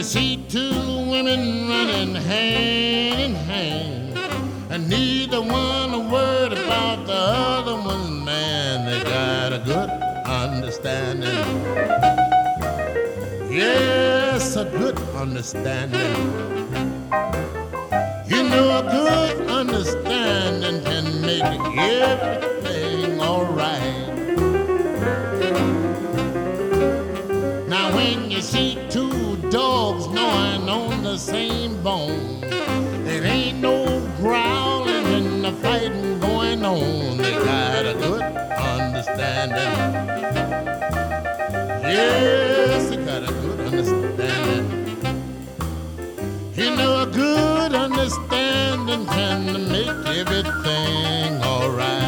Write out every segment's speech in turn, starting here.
See two women running hand in hand, and neither one a word about the other one's man, they got a good understanding. Yes, a good understanding. You know a good When you see two dogs gnawing on the same bone, it ain't no growling and the fighting going on. They got a good understanding. Yes, they got a good understanding. You know a good understanding can make everything alright.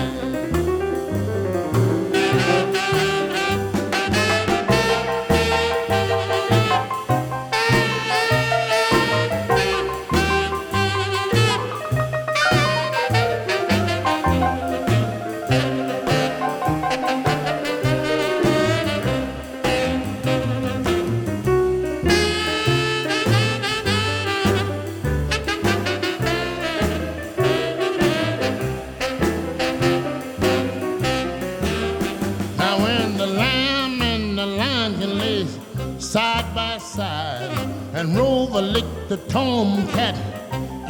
Side by side, and Rover licked the tomcat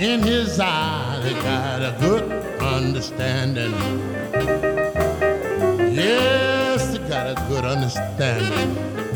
in his eye, they got a good understanding. Yes, they got a good understanding.